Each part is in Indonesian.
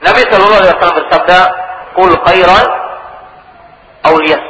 Nabi Shallallahu Alaihi Wasallam bersabda, "Kul khairan awliyasmu."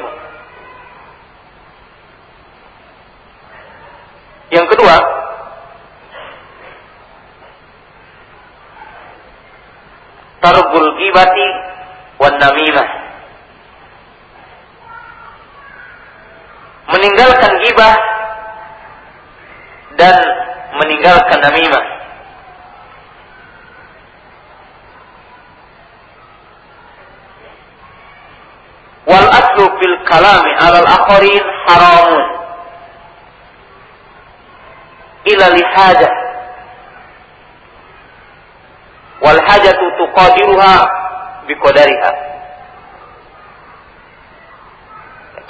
Haramun. Ila lihajah. Wal hajatu tuqadiruha biqadariha.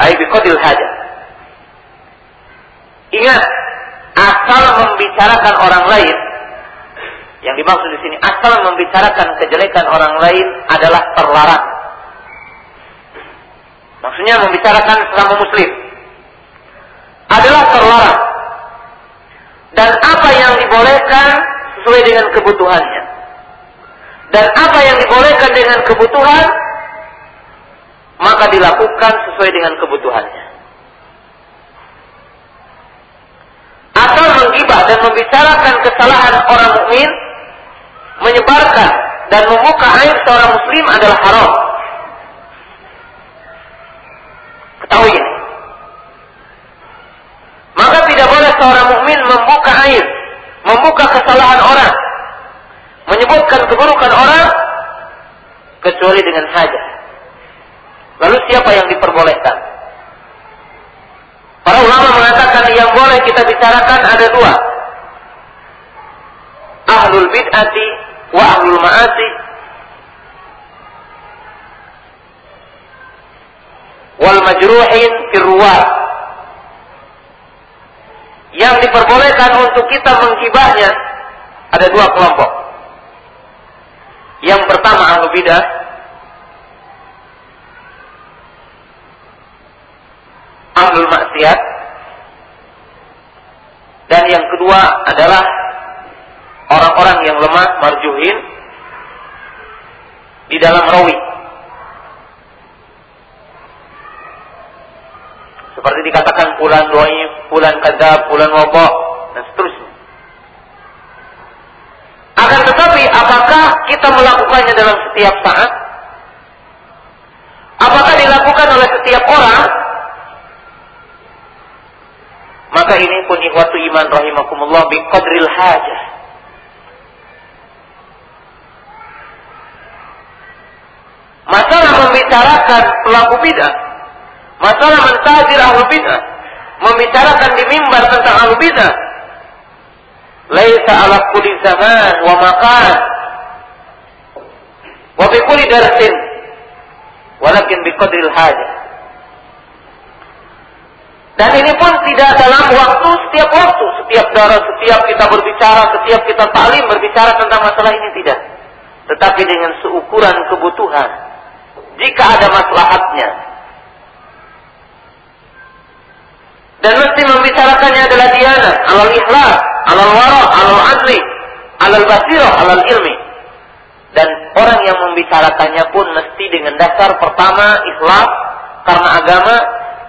Ay biqadil hajah. Ingat, asal membicarakan orang lain yang dimaksud di sini asal membicarakan kejelekan orang lain adalah terlarang. Maksudnya membicarakan sesama muslim adalah terlarang. Dan apa yang dibolehkan sesuai dengan kebutuhannya. Dan apa yang dibolehkan dengan kebutuhan maka dilakukan sesuai dengan kebutuhannya. Asal menggibah dan membicarakan kesalahan orang mukmin, menyebarkan dan membuka aib seorang muslim adalah haram. Ketahui ini. Maka tidak boleh seorang mukmin membuka aib, membuka kesalahan orang, menyebutkan keburukan orang kecuali dengan hajat. Lalu siapa yang diperbolehkan? Para ulama mengatakan yang boleh kita bicarakan ada dua. Ahlul bid'ati wa ahlul ma'asi. Wal majruhin firruwat. Yang diperbolehkan untuk kita menggibahnya ada dua kelompok. Yang pertama ahlu bidah ahlul maksiat dan yang kedua adalah orang-orang yang lemah marjuhin di dalam rawi seperti dikatakan pulan doi, pulan kadab, pulan wabak dan seterusnya. Akan tetapi apakah kita melakukannya dalam setiap saat? Apakah dilakukan oleh setiap orang? Maka ini pun ikhwatu iman rahimakumullah biqadril hajah. Masalah membicarakan pelaku bidah, masalah mentazir ahlu bidah, membicarakan di mimbar tentang ahlu bidah, laisa ala kulli zaman wa makan wa bi kulli darsin walakin biqadril hajah. Dan ini pun tidak dalam waktu setiap waktu, setiap darah, setiap kita berbicara, setiap kita taklim berbicara tentang masalah ini tidak. Tetapi dengan seukuran kebutuhan. Jika ada maslahatnya. Dan mesti membicarakannya adalah diana, alal ikhlas, alal wara, alal adli, alal basirah, alal ilmi. Dan orang yang membicarakannya pun mesti dengan dasar pertama ikhlas karena agama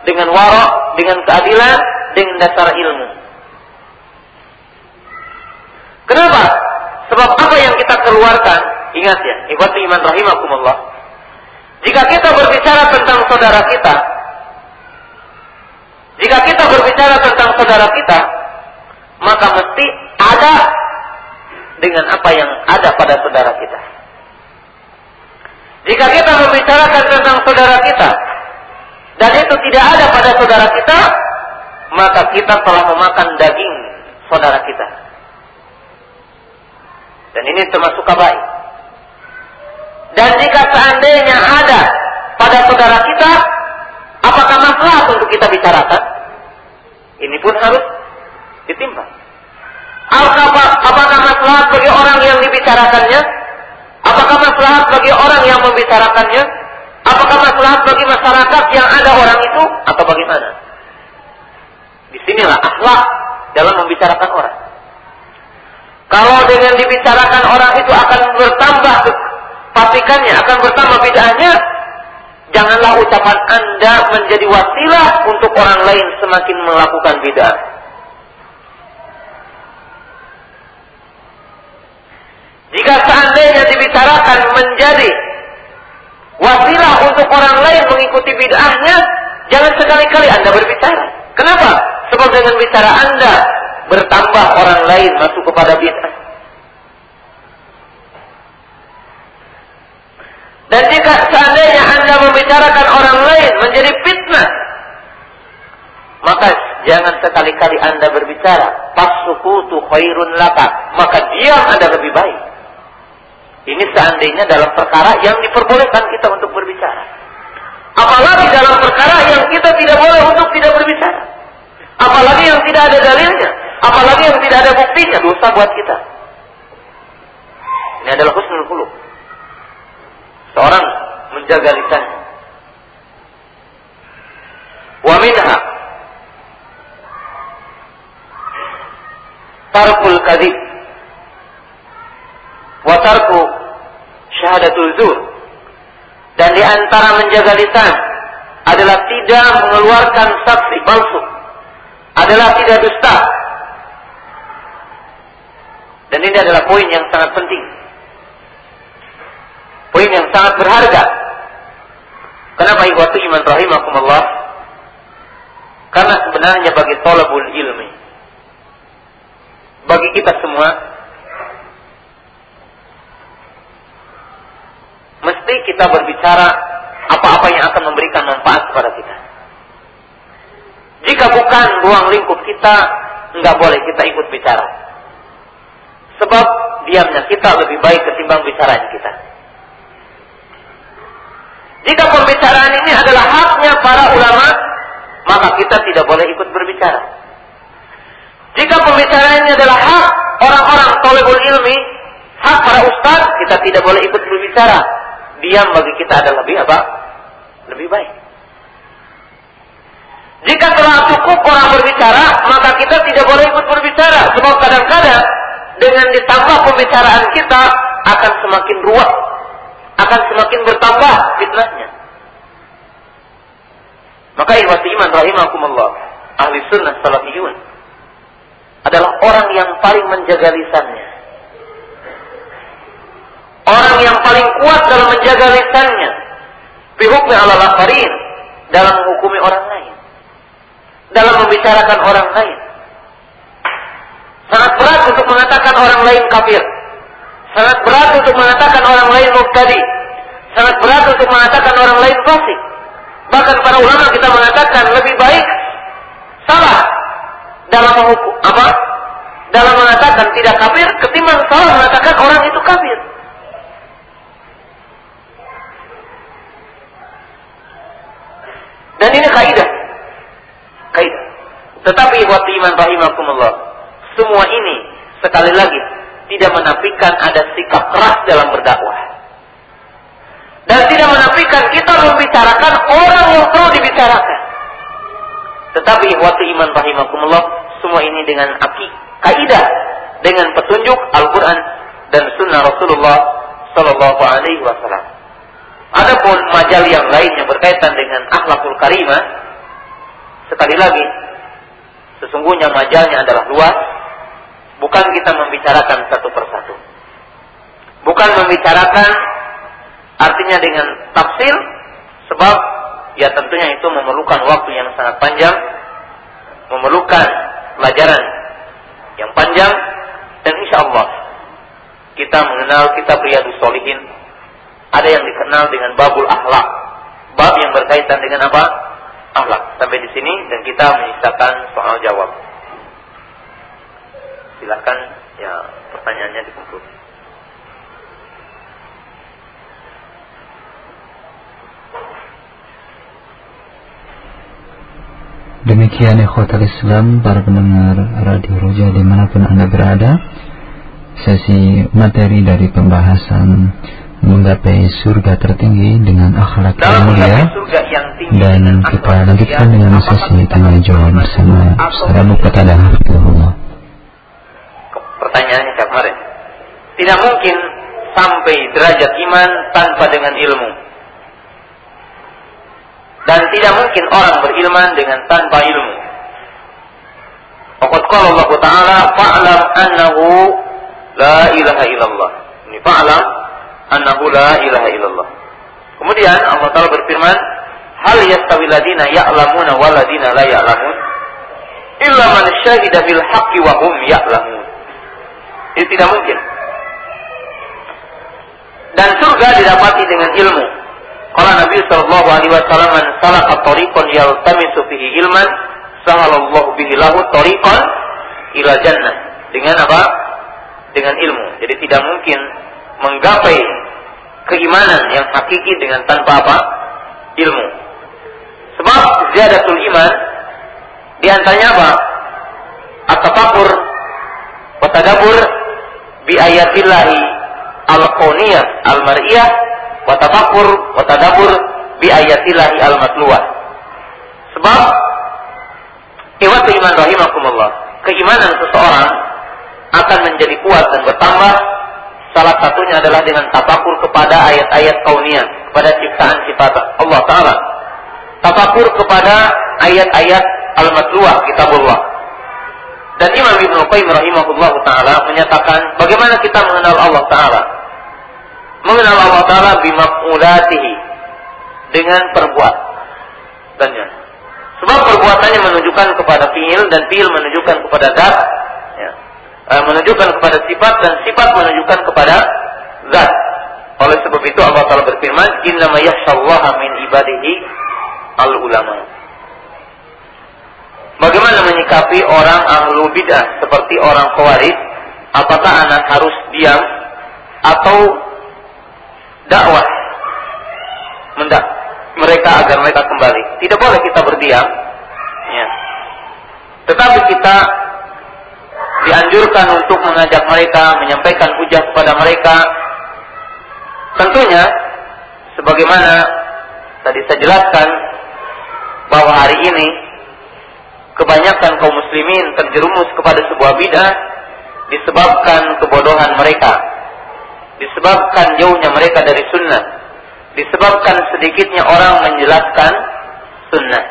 dengan warok, dengan keadilan, dengan dasar ilmu. Kenapa? Sebab apa yang kita keluarkan, ingat ya, ibadu iman rahimakumullah. Jika kita berbicara tentang saudara kita, jika kita berbicara tentang saudara kita, maka mesti ada dengan apa yang ada pada saudara kita. Jika kita membicarakan tentang saudara kita, dan itu tidak ada pada saudara kita, maka kita telah memakan daging saudara kita. Dan ini termasuk kabai. Dan jika seandainya ada pada saudara kita, apakah masalah untuk kita bicarakan? Ini pun harus ditimbang. Apakah masalah bagi orang yang dibicarakannya? Apakah masalah bagi orang yang membicarakannya? Apakah masalah bagi masyarakat yang ada orang itu atau bagaimana? Di sinilah akhlak dalam membicarakan orang. Kalau dengan dibicarakan orang itu akan bertambah memperhatikannya akan bertambah bid'ahnya, janganlah ucapan Anda menjadi wasilah untuk orang lain semakin melakukan bid'ah. Jika seandainya dibicarakan menjadi wasilah untuk orang lain mengikuti bid'ahnya, jangan sekali-kali Anda berbicara. Kenapa? Sebab dengan bicara Anda bertambah orang lain masuk kepada bid'ah. Dan jika seandainya Anda membicarakan orang lain menjadi fitnah, maka jangan sekali-kali Anda berbicara. Pasukutu khairun laka. Maka diam Anda lebih baik. Ini seandainya dalam perkara yang diperbolehkan kita untuk berbicara. Apalagi dalam perkara yang kita tidak boleh untuk tidak berbicara. Apalagi yang tidak ada dalilnya. Apalagi yang tidak ada buktinya. Dosa buat kita. Ini adalah husnul khuluq seorang menjaga lisannya. Wa minha. Tarkul kadhib. Wa tarku syahadatul zur. Dan di antara menjaga lisan adalah tidak mengeluarkan saksi palsu. Adalah tidak dusta. Dan ini adalah poin yang sangat penting Poin yang sangat berharga. Kenapa ikhwatu iman rahimakumullah? Karena sebenarnya bagi tolabul ilmi, bagi kita semua, mesti kita berbicara apa-apa yang akan memberikan manfaat kepada kita. Jika bukan ruang lingkup kita, nggak boleh kita ikut bicara. Sebab diamnya kita lebih baik ketimbang bicaranya kita. Jika pembicaraan ini adalah haknya para ulama, maka kita tidak boleh ikut berbicara. Jika pembicaraan ini adalah hak orang-orang tolebul ilmi, hak para ustaz, kita tidak boleh ikut berbicara. Diam bagi kita adalah lebih apa? Lebih baik. Jika telah cukup orang berbicara, maka kita tidak boleh ikut berbicara. Sebab kadang-kadang dengan ditambah pembicaraan kita akan semakin ruwet akan semakin bertambah fitnahnya. Maka ikhwati iman rahimakumullah, ahli sunnah salafiyun adalah orang yang paling menjaga lisannya. Orang yang paling kuat dalam menjaga lisannya. Bihukmi ala lakharin. Dalam menghukumi orang lain. Dalam membicarakan orang lain. Sangat berat untuk mengatakan orang lain kafir. Sangat berat untuk mengatakan orang lain mubtadi. Sangat berat untuk mengatakan orang lain fasik. Bahkan para ulama kita mengatakan lebih baik salah dalam menghukum apa? Dalam mengatakan tidak kafir ketimbang salah mengatakan orang itu kafir. Dan ini kaidah. Kaidah. Tetapi buat iman rahimakumullah. Semua ini sekali lagi tidak menafikan ada sikap keras dalam berdakwah. Dan tidak menafikan kita membicarakan orang yang perlu dibicarakan. Tetapi waktu iman rahimakumullah, semua ini dengan aki, kaidah, dengan petunjuk Al-Quran dan Sunnah Rasulullah Sallallahu Alaihi Wasallam. Adapun majal yang lain yang berkaitan dengan akhlakul karimah, sekali lagi, sesungguhnya majalnya adalah luas, Bukan kita membicarakan satu persatu. Bukan membicarakan artinya dengan tafsir sebab ya tentunya itu memerlukan waktu yang sangat panjang, memerlukan pelajaran yang panjang dan insya Allah kita mengenal kita pria solihin ada yang dikenal dengan babul akhlak bab yang berkaitan dengan apa? Akhlak. Sampai di sini dan kita menyisakan soal jawab silahkan ya pertanyaannya dikumpul. Demikian ikhwatal Islam para pendengar Radio Roja di mana pun Anda berada. Sesi materi dari pembahasan menggapai surga tertinggi dengan akhlak yang mulia. dan kita lanjutkan dengan sesi tanya jawab bersama Ustaz Abu pertanyaannya kemarin. Tidak mungkin sampai derajat iman tanpa dengan ilmu. Dan tidak mungkin orang berilman dengan tanpa ilmu. Waqad qala Allah Ta'ala fa'lam annahu la ilaha illallah. Ini fa'lam annahu la ilaha illallah. Kemudian Allah Ta'ala berfirman, Hal yastawi ladina ya'lamuna wa ladina la ya'lamun? Illa man syahida bil haqqi wa hum ya'lamun. Itu tidak mungkin. Dan surga didapati dengan ilmu. Kalau Nabi Shallallahu Alaihi Wasallam man salaka tariqan yaltamisu fihi ilman, sahalallahu bihi lahu tariqan ila jannah. Dengan apa? Dengan ilmu. Jadi tidak mungkin menggapai keimanan yang hakiki dengan tanpa apa? Ilmu. Sebab ziyadatul iman di antaranya apa? Bi ayatillahi al-kauniyah al-mar'iyah wa tafakkur wa bi ayatillahi al-matluwah. Sebab Iwat iman rahimakumullah. Keimanan seseorang akan menjadi kuat dan bertambah. Salah satunya adalah dengan tafakur kepada ayat-ayat kauniyah, kepada ciptaan sifat Allah Ta'ala. Tafakur kepada ayat-ayat al-matluah kitabullah. Dan Imam Ibn Qayyim rahimahullah ta'ala menyatakan bagaimana kita mengenal Allah ta'ala. Mengenal Allah ta'ala bimaf'ulatihi. Dengan perbuatannya. Sebab perbuatannya menunjukkan kepada fiil dan fiil menunjukkan kepada zat. Ya. E, menunjukkan kepada sifat dan sifat menunjukkan kepada zat. Oleh sebab itu Allah Ta'ala berfirman, Innama yahshallaha min ibadihi al-ulama. Bagaimana menyikapi orang ahlu bidah seperti orang khawarij? Apakah anak harus diam atau dakwah mendak mereka agar mereka kembali? Tidak boleh kita berdiam. Ya. Tetapi kita dianjurkan untuk mengajak mereka, menyampaikan hujah kepada mereka. Tentunya, sebagaimana tadi saya jelaskan bahwa hari ini kebanyakan kaum muslimin terjerumus kepada sebuah bidah disebabkan kebodohan mereka, disebabkan jauhnya mereka dari sunnah, disebabkan sedikitnya orang menjelaskan sunnah.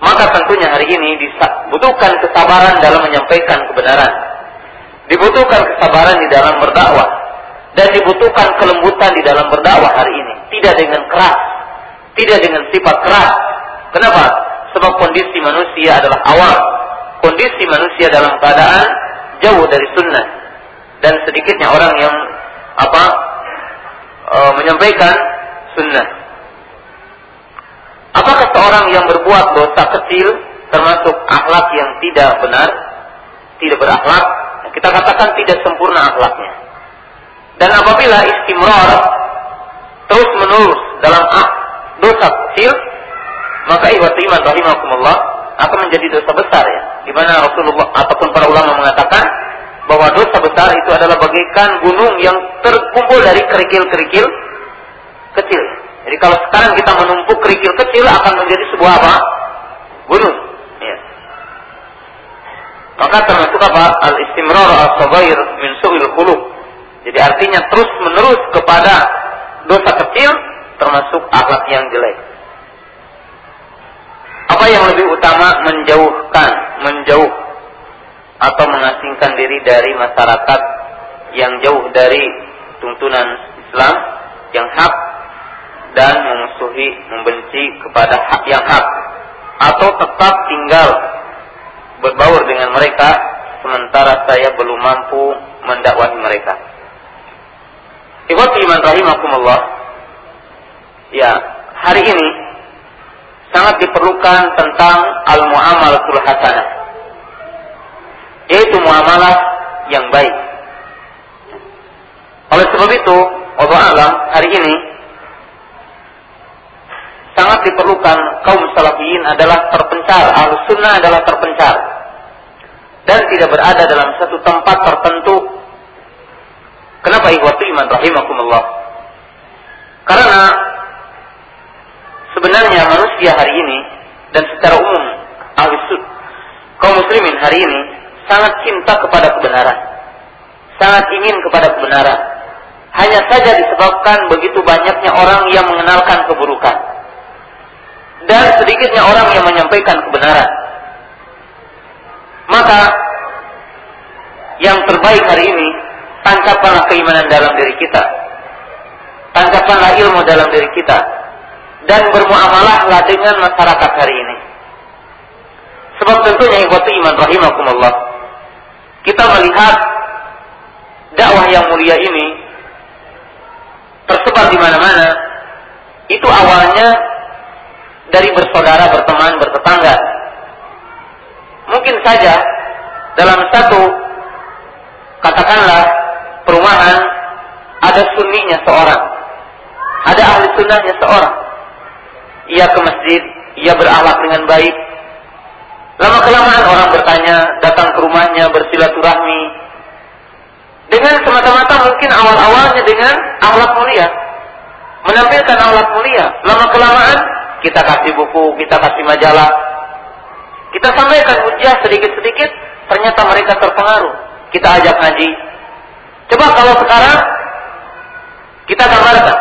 Maka tentunya hari ini dibutuhkan kesabaran dalam menyampaikan kebenaran. Dibutuhkan kesabaran di dalam berdakwah. Dan dibutuhkan kelembutan di dalam berdakwah hari ini. Tidak dengan keras. Tidak dengan sifat keras. Kenapa? Sebab kondisi manusia adalah awam. Kondisi manusia dalam keadaan jauh dari sunnah. Dan sedikitnya orang yang apa e, menyampaikan sunnah. Apakah seorang yang berbuat dosa kecil termasuk akhlak yang tidak benar, tidak berakhlak? Kita katakan tidak sempurna akhlaknya. Dan apabila istimrar terus menerus dalam ah, dosa kecil, maka ihwat iman rahimakumullah akan menjadi dosa besar ya. Di mana Rasulullah ataupun para ulama mengatakan bahwa dosa besar itu adalah bagaikan gunung yang terkumpul dari kerikil-kerikil kecil. Jadi kalau sekarang kita menumpuk kerikil kecil akan menjadi sebuah apa? Gunung. Ya. Maka termasuk apa? Al-istimrar al-sabair min su'il khuluq. Jadi artinya terus menerus kepada dosa kecil termasuk akhlak yang jelek. Apa yang lebih utama menjauhkan, menjauh atau mengasingkan diri dari masyarakat yang jauh dari tuntunan Islam yang hak dan memusuhi, membenci kepada hak yang hak atau tetap tinggal berbaur dengan mereka sementara saya belum mampu mendakwahi mereka. Ikhwati iman rahimakumullah. Ya, hari ini sangat diperlukan tentang al-muamalatul hasanah. Yaitu muamalah yang baik. Oleh sebab itu, Allah alam hari ini sangat diperlukan kaum salafiyin adalah terpencar, al sunnah adalah terpencar dan tidak berada dalam satu tempat tertentu. Kenapa ikhwatu iman rahimakumullah? Karena sebenarnya manusia hari ini dan secara umum ahlisud kaum muslimin hari ini sangat cinta kepada kebenaran sangat ingin kepada kebenaran hanya saja disebabkan begitu banyaknya orang yang mengenalkan keburukan dan sedikitnya orang yang menyampaikan kebenaran. Maka yang terbaik hari ini tancapkanlah keimanan dalam diri kita. Tancapkanlah ilmu dalam diri kita dan bermuamalahlah dengan masyarakat hari ini. Sebab tentunya ikhwatu iman rahimakumullah. Kita melihat dakwah yang mulia ini tersebar di mana-mana. Itu awalnya dari bersaudara, berteman, bertetangga. Mungkin saja dalam satu katakanlah perumahan ada sunninya seorang. Ada ahli sunnahnya seorang. Ia ke masjid, ia berakhlak dengan baik, Lama kelamaan orang bertanya, datang ke rumahnya bersilaturahmi. Dengan semata-mata mungkin awal-awalnya dengan akhlak mulia. Menampilkan akhlak mulia. Lama kelamaan kita kasih buku, kita kasih majalah. Kita sampaikan hujah sedikit-sedikit, ternyata mereka terpengaruh. Kita ajak ngaji. Coba kalau sekarang kita gambarkan.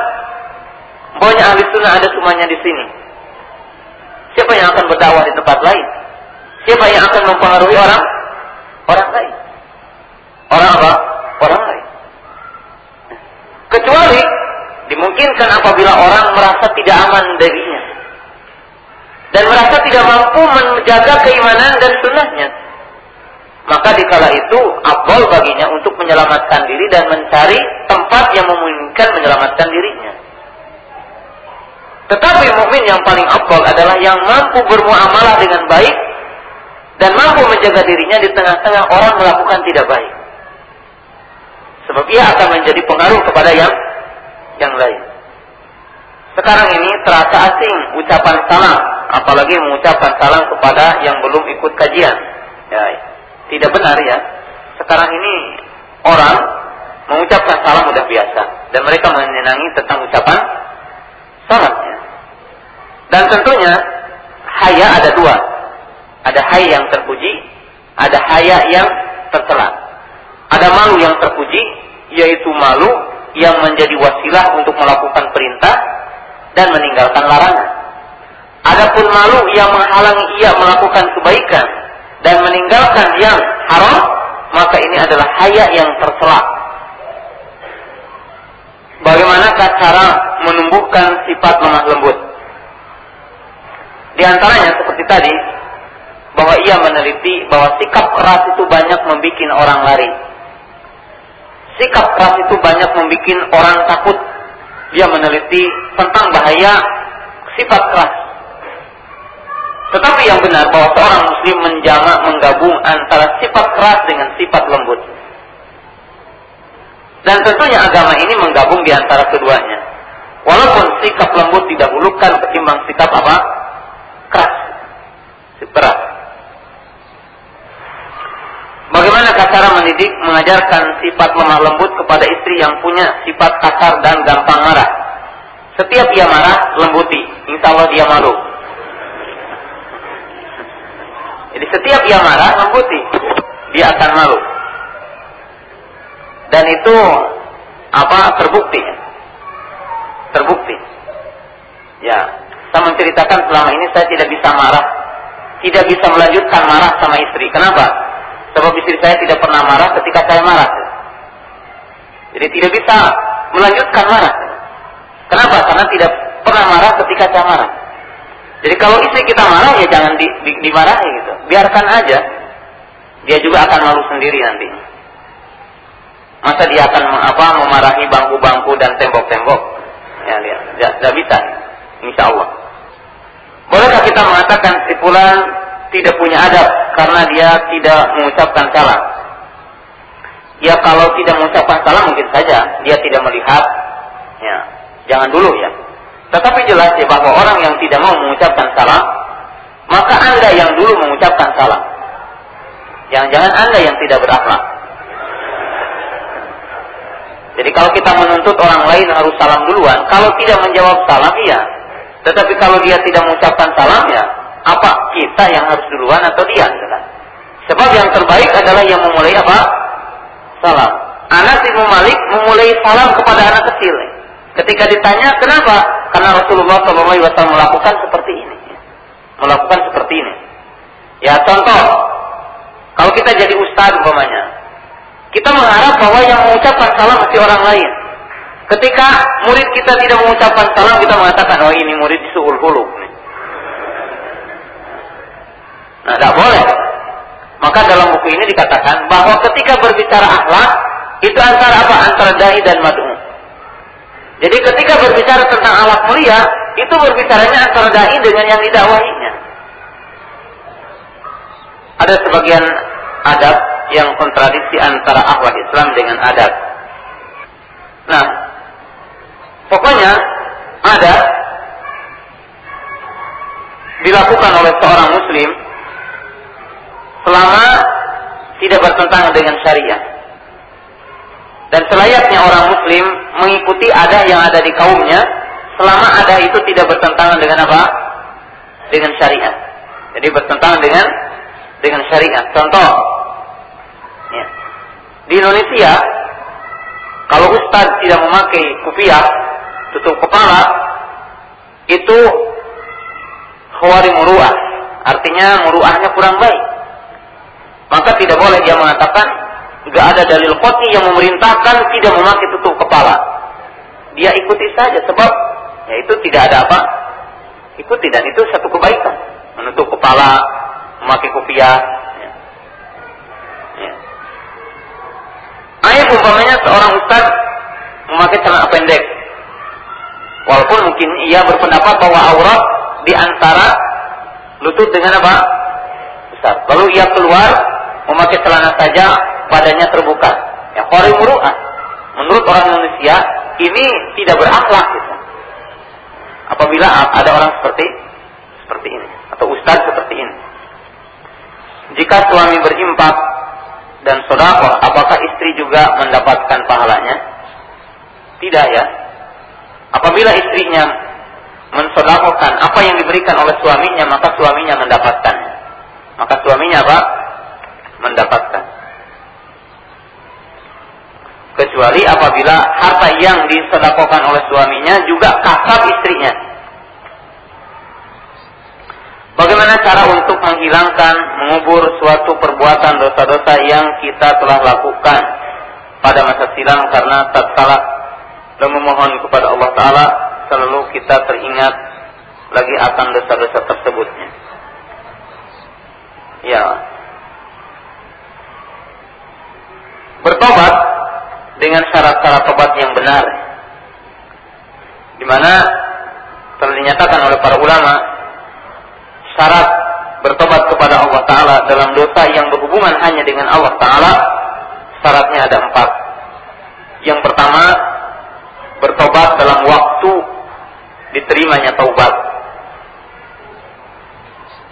Banyak ahli sunnah ada semuanya di sini. Siapa yang akan berdakwah di tempat lain? Siapa yang akan mempengaruhi orang? Orang lain. Orang apa? Orang lain. Kecuali dimungkinkan apabila orang merasa tidak aman darinya. Dan merasa tidak mampu menjaga keimanan dan sunnahnya. Maka dikala itu abdol baginya untuk menyelamatkan diri dan mencari tempat yang memungkinkan menyelamatkan dirinya. Tetapi mukmin yang paling abdol adalah yang mampu bermuamalah dengan baik dan mampu menjaga dirinya di tengah-tengah orang melakukan tidak baik. Sebab ia akan menjadi pengaruh kepada yang yang lain. Sekarang ini terasa asing ucapan salam, apalagi mengucapkan salam kepada yang belum ikut kajian. Ya, tidak benar ya. Sekarang ini orang mengucapkan salam sudah biasa dan mereka menyenangi tentang ucapan salamnya. Dan tentunya haya ada dua, ada haya yang terpuji, ada haya yang tercela. Ada malu yang terpuji, yaitu malu yang menjadi wasilah untuk melakukan perintah dan meninggalkan larangan. Adapun malu yang menghalangi ia melakukan kebaikan dan meninggalkan yang haram, maka ini adalah haya yang tercela. Bagaimanakah cara menumbuhkan sifat lemah lembut? Di antaranya seperti tadi, bahwa ia meneliti bahwa sikap keras itu banyak membuat orang lari. Sikap keras itu banyak membuat orang takut. Dia meneliti tentang bahaya sifat keras. Tetapi yang benar bahwa seorang muslim menjamak menggabung antara sifat keras dengan sifat lembut. Dan tentunya agama ini menggabung di antara keduanya. Walaupun sikap lembut didahulukan ketimbang sikap apa? Keras. Keras. Bagaimana cara mendidik, mengajarkan sifat lemah lembut kepada istri yang punya sifat kasar dan gampang marah? Setiap ia marah, lembuti. Insya Allah dia malu. Jadi setiap ia marah, lembuti. Dia akan malu. Dan itu apa terbukti. Terbukti. Ya, saya menceritakan selama ini saya tidak bisa marah. Tidak bisa melanjutkan marah sama istri. Kenapa? Sebab istri saya tidak pernah marah ketika saya marah. Jadi tidak bisa melanjutkan marah. Kenapa? Karena tidak pernah marah ketika saya marah. Jadi kalau istri kita marah ya jangan di, di, dimarahi gitu. Biarkan aja. Dia juga akan malu sendiri nanti. Masa dia akan apa memarahi bangku-bangku dan tembok-tembok? Ya, dia tidak bisa. Insya Allah. Bolehkah kita mengatakan si tidak punya adab karena dia tidak mengucapkan salam. Ya kalau tidak mengucapkan salam mungkin saja dia tidak melihat. Ya, jangan dulu ya. Tetapi jelas ya bahwa orang yang tidak mau mengucapkan salam, maka Anda yang dulu mengucapkan salam. Jangan-jangan Anda yang tidak berakhlak. Jadi kalau kita menuntut orang lain harus salam duluan, kalau tidak menjawab salam iya. Tetapi kalau dia tidak mengucapkan salam ya, apa kita yang harus duluan atau dia? Sebab yang terbaik adalah yang memulai apa? Salam. Anas bin Malik memulai salam kepada anak kecil. Ketika ditanya kenapa? Karena Rasulullah SAW melakukan seperti ini. Melakukan seperti ini. Ya contoh, kalau kita jadi ustaz umpamanya, kita mengharap bahwa yang mengucapkan salam mesti orang lain. Ketika murid kita tidak mengucapkan salam, kita mengatakan, oh ini murid suul hulu. Nah, tidak boleh. Maka dalam buku ini dikatakan bahwa ketika berbicara akhlak, itu antara apa? Antara dai dan mad'u. Jadi ketika berbicara tentang akhlak mulia, itu berbicaranya antara dai dengan yang didakwahinya. Ada sebagian adab yang kontradiksi antara akhlak Islam dengan adab. Nah, pokoknya adab dilakukan oleh seorang muslim selama tidak bertentangan dengan syariat. Dan selayaknya orang muslim mengikuti ada yang ada di kaumnya selama ada itu tidak bertentangan dengan apa? Dengan syariat. Jadi bertentangan dengan dengan syariat. Contoh. Di Indonesia kalau ustadz tidak memakai kupiah tutup kepala itu khawari muruah artinya muruahnya kurang baik maka tidak boleh dia mengatakan nggak ada dalil koti yang memerintahkan tidak memakai tutup kepala. Dia ikuti saja sebab ya itu tidak ada apa ikuti dan itu satu kebaikan menutup kepala memakai kopiah. Ayat umpamanya seorang ustaz memakai celana pendek. Walaupun mungkin ia berpendapat bahwa aurat di antara lutut dengan apa? Besar. Lalu ia keluar memakai celana saja badannya terbuka. Ya, khori muru'ah. Menurut orang Indonesia ini tidak berakhlak gitu. Apabila ada orang seperti seperti ini atau ustaz seperti ini. Jika suami berimpak dan sodako, apakah istri juga mendapatkan pahalanya? Tidak ya. Apabila istrinya mensodakokan apa yang diberikan oleh suaminya, maka suaminya mendapatkannya. Maka suaminya apa? mendapatkan. Kecuali apabila harta yang disedekahkan oleh suaminya juga kasab istrinya. Bagaimana cara untuk menghilangkan, mengubur suatu perbuatan dosa-dosa yang kita telah lakukan pada masa silam karena tak salah dan memohon kepada Allah Ta'ala selalu kita teringat lagi akan dosa-dosa tersebutnya. Ya, bertobat dengan syarat-syarat tobat yang benar. Di mana telah oleh para ulama syarat bertobat kepada Allah Ta'ala dalam dosa yang berhubungan hanya dengan Allah Ta'ala syaratnya ada empat. Yang pertama bertobat dalam waktu diterimanya taubat.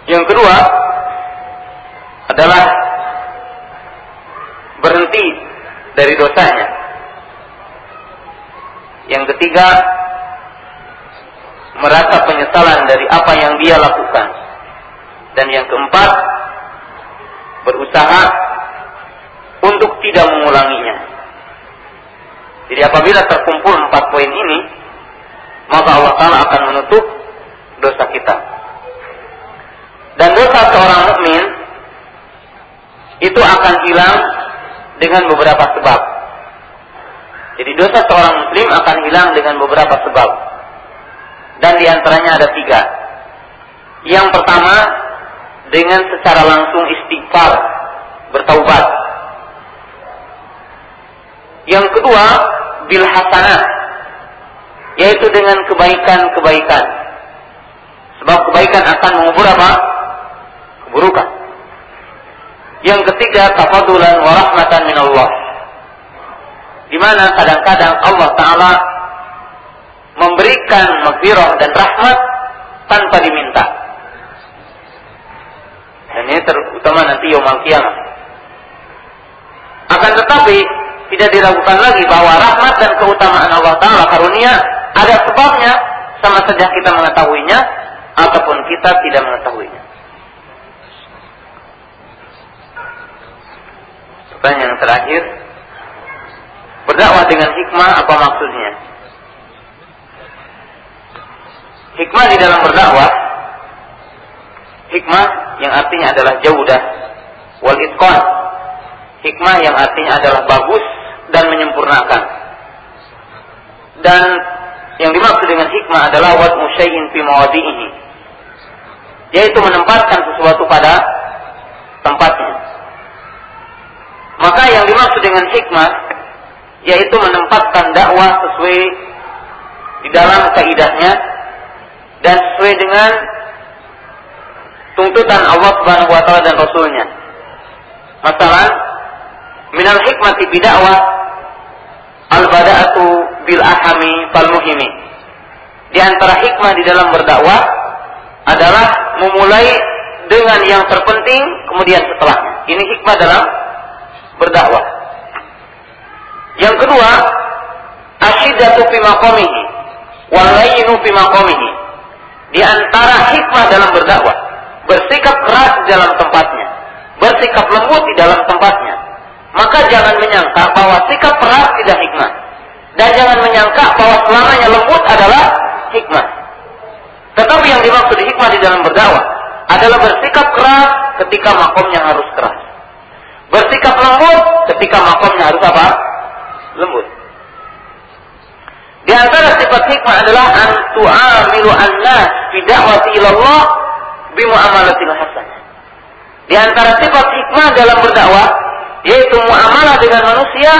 Yang kedua adalah berhenti dari dosanya. Yang ketiga, merasa penyesalan dari apa yang dia lakukan. Dan yang keempat, berusaha untuk tidak mengulanginya. Jadi apabila terkumpul empat poin ini, maka Allah Ta'ala akan menutup dosa kita. Dan dosa seorang mukmin itu akan hilang dengan beberapa sebab. Jadi dosa seorang muslim akan hilang dengan beberapa sebab. Dan di antaranya ada tiga. Yang pertama, dengan secara langsung istighfar, bertaubat. Yang kedua, bil hasanah, yaitu dengan kebaikan-kebaikan. Sebab kebaikan akan mengubur apa? Keburukan. Yang ketiga, tafadulan wa rahmatan min Allah. Di mana kadang-kadang Allah Ta'ala memberikan maghfirah dan rahmat tanpa diminta. Dan ini terutama nanti yaumul kiamat. Akan tetapi tidak diragukan lagi bahwa rahmat dan keutamaan Allah Ta'ala karunia ada sebabnya sama saja kita mengetahuinya ataupun kita tidak mengetahuinya. Pertanyaan yang terakhir, Berdakwah dengan hikmah apa maksudnya? Hikmah di dalam berdakwah hikmah yang artinya adalah jaudah wal itqan. Hikmah yang artinya adalah bagus dan menyempurnakan. Dan yang dimaksud dengan hikmah adalah wat musyai'in fi mawadi'ihi. Yaitu menempatkan sesuatu pada tempatnya. Maka yang dimaksud dengan hikmah yaitu menempatkan dakwah sesuai di dalam kaidahnya dan sesuai dengan tuntutan Allah Subhanahu wa taala dan rasulnya. Masalah minal hikmati bidakwah al-bada'atu bil ahami fal muhimi. Di antara hikmah di dalam berdakwah adalah memulai dengan yang terpenting kemudian setelahnya. Ini hikmah dalam berdakwah. Yang kedua, asyidatu fi maqamihi wal layyinu fi maqamihi. Di antara hikmah dalam berdakwah, bersikap keras di dalam tempatnya, bersikap lembut di dalam tempatnya. Maka jangan menyangka bahwa sikap keras tidak hikmah. Dan jangan menyangka bahwa selamanya lembut adalah hikmah. Tetapi yang dimaksud hikmah di dalam berdakwah adalah bersikap keras ketika makomnya harus keras. Bersikap lembut ketika makomnya harus apa? Lembut. Di antara sifat hikmah adalah antu'amilu an-nas fi da'wati ilallah bi muamalatil hasanah. Di antara sifat hikmah dalam berdakwah yaitu muamalah dengan manusia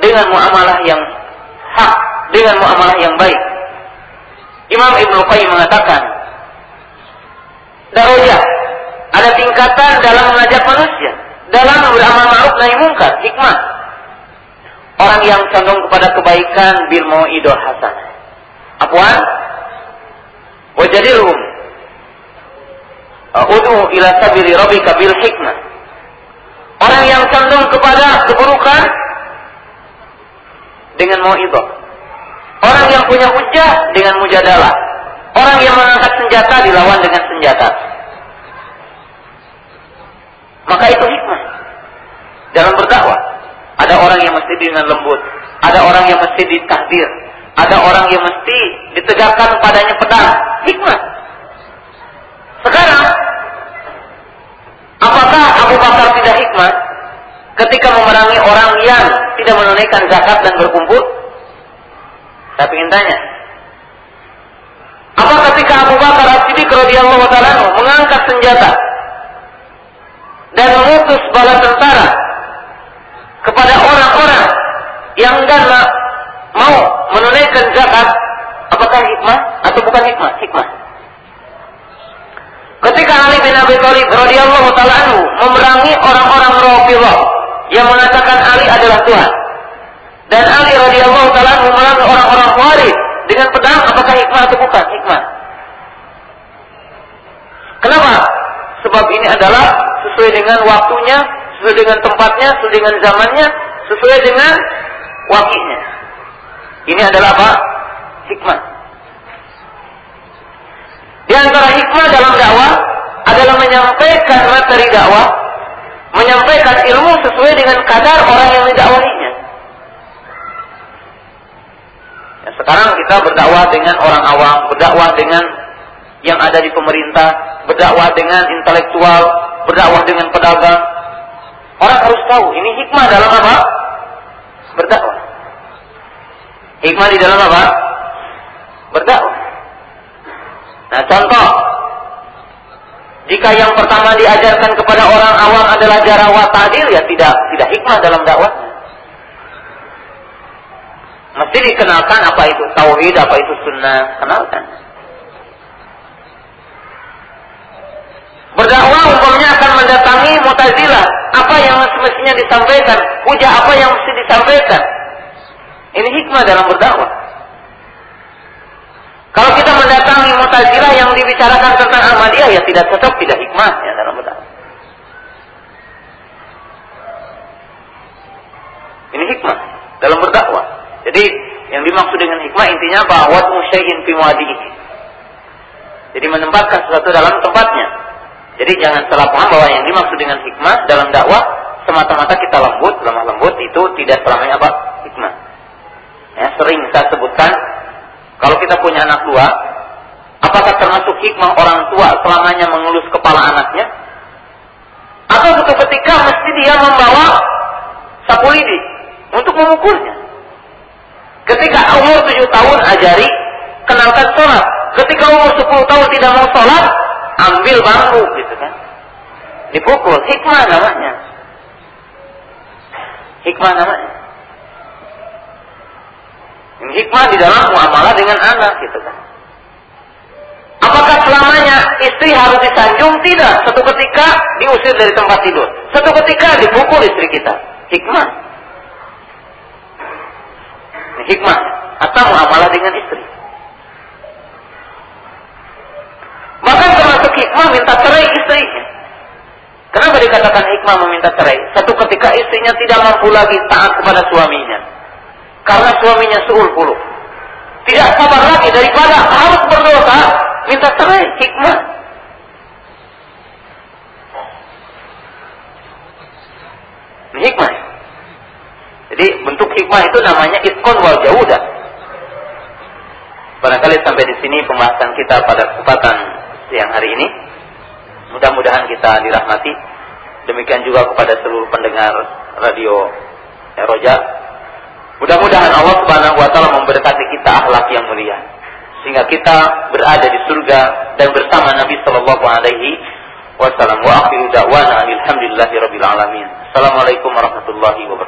dengan muamalah yang hak, dengan muamalah yang baik. Imam Ibnu Qayyim mengatakan, darajah ada tingkatan dalam mengajak manusia, dalam beramal ma'ruf nahi mungkar, hikmah. Orang yang condong kepada kebaikan bil mau'idah hasanah. Apaan? Wajadilhum Udu ila sabili rabbika bil hikmah. Orang yang condong kepada keburukan dengan mau'idah. Orang yang punya hujah dengan mujadalah. Orang yang mengangkat senjata dilawan dengan senjata. Maka itu hikmah. Dalam berdakwah. Ada orang yang mesti dengan lembut. Ada orang yang mesti ditahdir. Ada orang yang mesti ditegakkan padanya pedang. Hikmah. Sekarang, apakah Abu Bakar tidak hikmah ketika memerangi orang yang tidak menunaikan zakat dan berkumpul? Saya ingin tanya. Apa ketika Abu Bakar As-Siddiq radhiyallahu taala mengangkat senjata dan mengutus bala tentara kepada orang-orang yang enggak mau menunaikan zakat, apakah hikmah atau bukan hikmah? Hikmah. Ketika Ali bin Abi Thalib radhiyallahu taala memerangi orang-orang Rafidhah yang mengatakan Ali adalah Tuhan. Dan Ali radhiyallahu taala memerangi orang-orang Khawarij dengan pedang, apakah hikmah atau bukan? Hikmah. Kenapa? Sebab ini adalah sesuai dengan waktunya, sesuai dengan tempatnya, sesuai dengan zamannya, sesuai dengan wakilnya. Ini adalah apa? Hikmah. Di antara hikmah dalam dakwah adalah menyampaikan materi dakwah, menyampaikan ilmu sesuai dengan kadar orang yang didakwahinya. Ya, sekarang kita berdakwah dengan orang awam, berdakwah dengan yang ada di pemerintah, berdakwah dengan intelektual, berdakwah dengan pedagang. Orang harus tahu ini hikmah dalam apa? Berdakwah. Hikmah di dalam apa? Berdakwah. Nah, contoh jika yang pertama diajarkan kepada orang awam adalah jarawat tadil ya tidak tidak hikmah dalam dakwahnya. Mesti dikenalkan apa itu tauhid, apa itu sunnah, kenalkan. Berdakwah umpamanya akan mendatangi Mu'tazilah. Apa yang semestinya disampaikan? Hujah apa yang mesti disampaikan? Ini hikmah dalam berdakwah. Kalau kita mendatangi Mu'tazilah yang dibicarakan tentang Ahmadiyah ya tidak cocok, tidak hikmah ya dalam berdakwah. Ini hikmah dalam berdakwah. Jadi yang dimaksud dengan hikmah intinya bahwa musyai'in fi ini. Jadi menempatkan sesuatu dalam tempatnya. Jadi jangan salah paham bahwa yang dimaksud dengan hikmah dalam dakwah semata-mata kita lembut, lemah lembut itu tidak selamanya apa? Hikmah. Ya, sering saya sebutkan kalau kita punya anak dua, apakah termasuk hikmah orang tua selamanya mengelus kepala anaknya? Atau suatu ketika mesti dia membawa sapu lidi untuk memukulnya? Ketika umur tujuh tahun ajari kenalkan sholat. Ketika umur sepuluh tahun tidak mau sholat, ambil bambu gitu kan. Dipukul, hikmah namanya. Hikmah namanya. Hikmah di dalam muamalah dengan anak gitu kan. Apakah selamanya istri harus disanjung? Tidak. Satu ketika diusir dari tempat tidur. Satu ketika dipukul istri kita. Hikmah. Hikmah. Atau muamalah dengan istri. Bahkan termasuk hikmah minta cerai istrinya. Kenapa dikatakan hikmah meminta cerai? Satu ketika istrinya tidak mampu lagi taat kepada suaminya. Karena suaminya suul puluh. Tidak sabar lagi daripada harus berdosa, minta cerai, hikmah. Hikmah. Jadi bentuk hikmah itu namanya itkon wal jaudah. Barangkali sampai di sini pembahasan kita pada kesempatan siang hari ini. Mudah-mudahan kita dirahmati. Demikian juga kepada seluruh pendengar radio Eroja. Mudah-mudahan Allah Subhanahu wa taala memberkati kita akhlak yang mulia sehingga kita berada di surga dan bersama Nabi sallallahu alaihi wasallam. Wa akhiru da'wana alhamdulillahi alamin. Assalamualaikum warahmatullahi wabarakatuh.